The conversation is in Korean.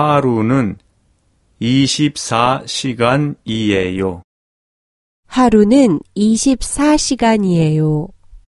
하루는 24시간이에요. 하루는 24시간이에요.